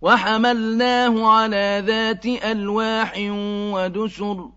وحملناه على ذات ألواح ودسر